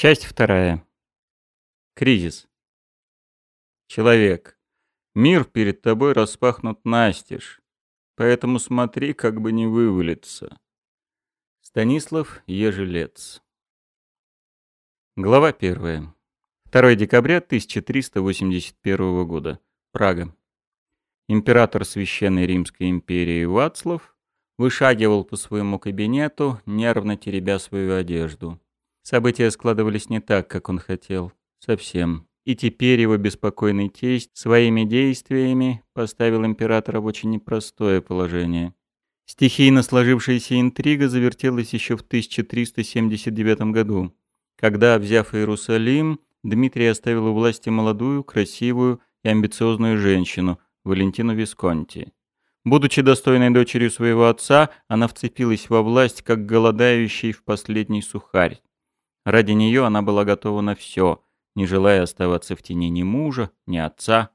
Часть вторая. Кризис. Человек. Мир перед тобой распахнут настежь, поэтому смотри, как бы не вывалиться. Станислав Ежелец. Глава первая. 2 декабря 1381 года. Прага. Император Священной Римской империи Вацлав вышагивал по своему кабинету, нервно теребя свою одежду. События складывались не так, как он хотел. Совсем. И теперь его беспокойный тесть своими действиями поставил императора в очень непростое положение. Стихийно сложившаяся интрига завертелась еще в 1379 году, когда, взяв Иерусалим, Дмитрий оставил у власти молодую, красивую и амбициозную женщину, Валентину Висконти. Будучи достойной дочерью своего отца, она вцепилась во власть, как голодающий в последний сухарь. Ради нее она была готова на все, не желая оставаться в тени ни мужа, ни отца.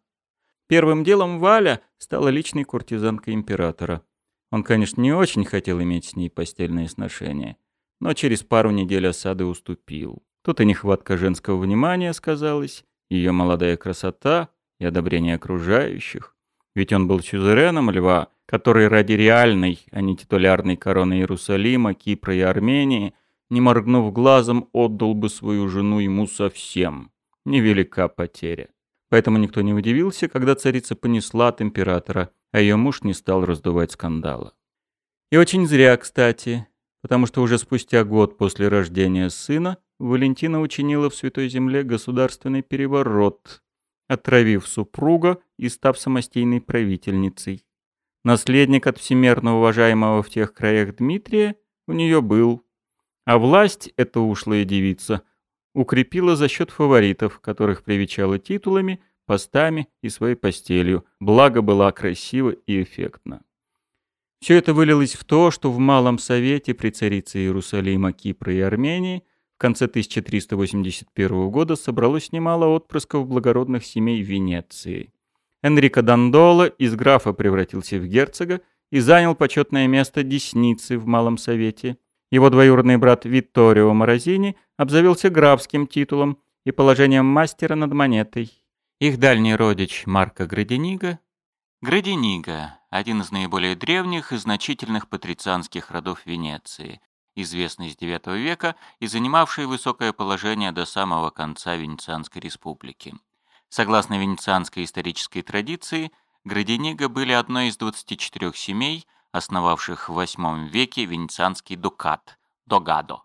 Первым делом Валя стала личной куртизанкой императора. Он, конечно, не очень хотел иметь с ней постельные сношения, но через пару недель осады уступил. Тут и нехватка женского внимания сказалась, ее молодая красота и одобрение окружающих. Ведь он был сюзереном льва, который ради реальной, а не титулярной короны Иерусалима, Кипра и Армении, не моргнув глазом, отдал бы свою жену ему совсем. Невелика потеря. Поэтому никто не удивился, когда царица понесла от императора, а ее муж не стал раздувать скандала. И очень зря, кстати, потому что уже спустя год после рождения сына Валентина учинила в Святой Земле государственный переворот, отравив супруга и став самостийной правительницей. Наследник от всемерно уважаемого в тех краях Дмитрия у нее был. А власть эта ушлая девица укрепила за счет фаворитов, которых привечала титулами, постами и своей постелью, благо была красива и эффектна. Все это вылилось в то, что в Малом Совете при царице Иерусалима, Кипра и Армении в конце 1381 года собралось немало отпрысков благородных семей Венеции. Энрико Дандоло из графа превратился в герцога и занял почетное место десницы в Малом Совете. Его двоюродный брат Витторио Морозини обзавелся графским титулом и положением мастера над монетой. Их дальний родич Марко Градениго Градениго – один из наиболее древних и значительных патрицианских родов Венеции, известный с IX века и занимавший высокое положение до самого конца Венецианской республики. Согласно венецианской исторической традиции, Градениго были одной из 24 семей, основавших в VIII веке венецианский дукат – Догадо.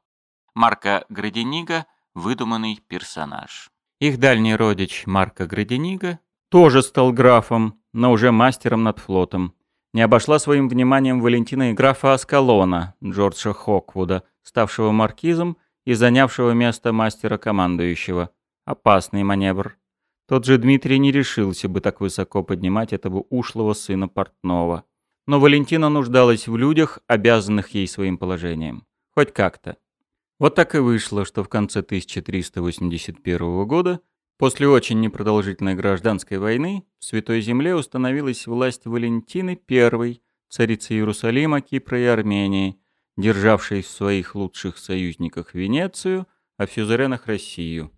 Марко Градениго – выдуманный персонаж. Их дальний родич Марко Градениго тоже стал графом, но уже мастером над флотом не обошла своим вниманием Валентина и графа Аскалона, Джорджа Хоквуда, ставшего маркизом и занявшего место мастера-командующего. Опасный маневр. Тот же Дмитрий не решился бы так высоко поднимать этого ушлого сына портного. Но Валентина нуждалась в людях, обязанных ей своим положением. Хоть как-то. Вот так и вышло, что в конце 1381 года После очень непродолжительной гражданской войны в Святой Земле установилась власть Валентины I, царицы Иерусалима, Кипра и Армении, державшей в своих лучших союзниках Венецию, а в сюзеренах Россию.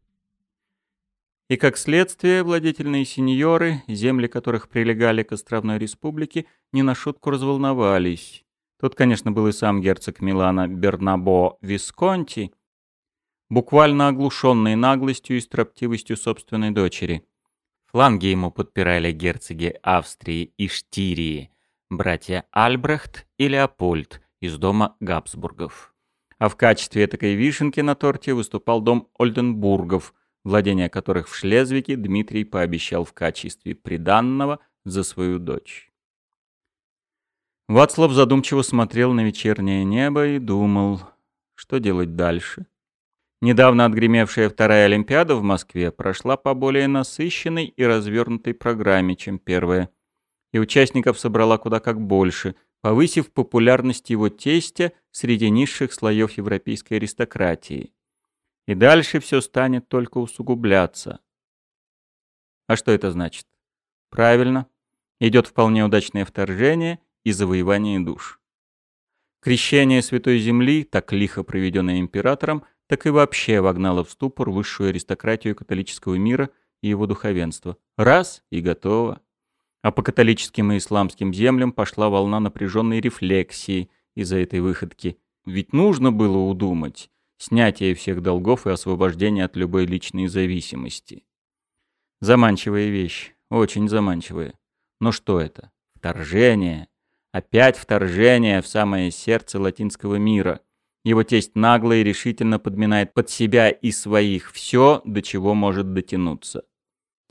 И как следствие, владетельные сеньоры, земли которых прилегали к островной республике, не на шутку разволновались. Тут, конечно, был и сам герцог Милана Бернабо Висконти, буквально оглушенный наглостью и строптивостью собственной дочери. Фланги ему подпирали герцоги Австрии и Штирии, братья Альбрехт и Леопольд из дома Габсбургов. А в качестве такой вишенки на торте выступал дом Ольденбургов, владение которых в Шлезвиге Дмитрий пообещал в качестве приданного за свою дочь. Вацлав задумчиво смотрел на вечернее небо и думал, что делать дальше. Недавно отгремевшая вторая Олимпиада в Москве прошла по более насыщенной и развернутой программе, чем первая. И участников собрала куда как больше, повысив популярность его тестя среди низших слоев европейской аристократии. И дальше все станет только усугубляться. А что это значит? Правильно, идет вполне удачное вторжение и завоевание душ. Крещение Святой Земли, так лихо проведенное императором, так и вообще вогнала в ступор высшую аристократию католического мира и его духовенство. Раз — и готово. А по католическим и исламским землям пошла волна напряженной рефлексии из-за этой выходки. Ведь нужно было удумать снятие всех долгов и освобождение от любой личной зависимости. Заманчивая вещь, очень заманчивая. Но что это? Вторжение. Опять вторжение в самое сердце латинского мира. Его тесть нагло и решительно подминает под себя и своих все, до чего может дотянуться.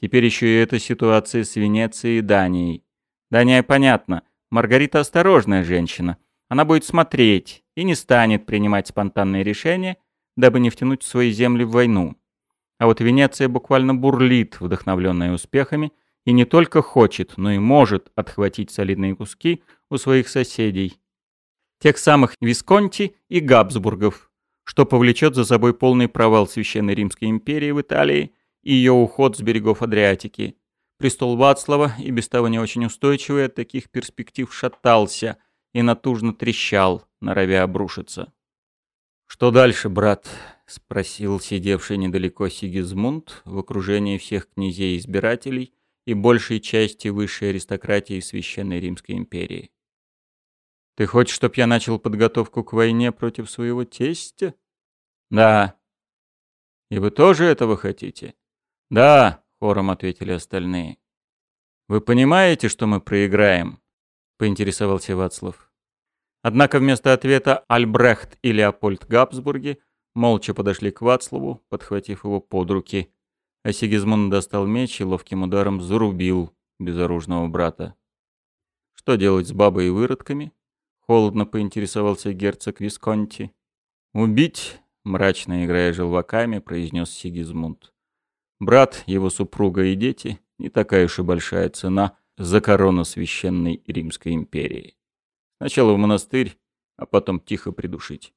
Теперь еще и эта ситуация с Венецией и Данией. Дания понятно. Маргарита осторожная женщина. Она будет смотреть и не станет принимать спонтанные решения, дабы не втянуть свои земли в войну. А вот Венеция буквально бурлит, вдохновленная успехами, и не только хочет, но и может отхватить солидные куски у своих соседей. Тех самых Висконти и Габсбургов, что повлечет за собой полный провал Священной Римской империи в Италии и ее уход с берегов Адриатики. Престол Вацлава, и без того не очень устойчивый от таких перспектив, шатался и натужно трещал, норовя обрушиться. «Что дальше, брат?» — спросил сидевший недалеко Сигизмунд в окружении всех князей-избирателей и большей части высшей аристократии Священной Римской империи. «Ты хочешь, чтоб я начал подготовку к войне против своего тестя?» «Да». «И вы тоже этого хотите?» «Да», — хором ответили остальные. «Вы понимаете, что мы проиграем?» — поинтересовался Вацлав. Однако вместо ответа Альбрехт и Леопольд Габсбурги молча подошли к Вацлаву, подхватив его под руки, а Сигизмунд достал меч и ловким ударом зарубил безоружного брата. «Что делать с бабой и выродками?» — холодно поинтересовался герцог Висконти. «Убить?» — мрачно играя желваками, произнес Сигизмунд. Брат, его супруга и дети — не такая уж и большая цена за корону священной Римской империи. Сначала в монастырь, а потом тихо придушить.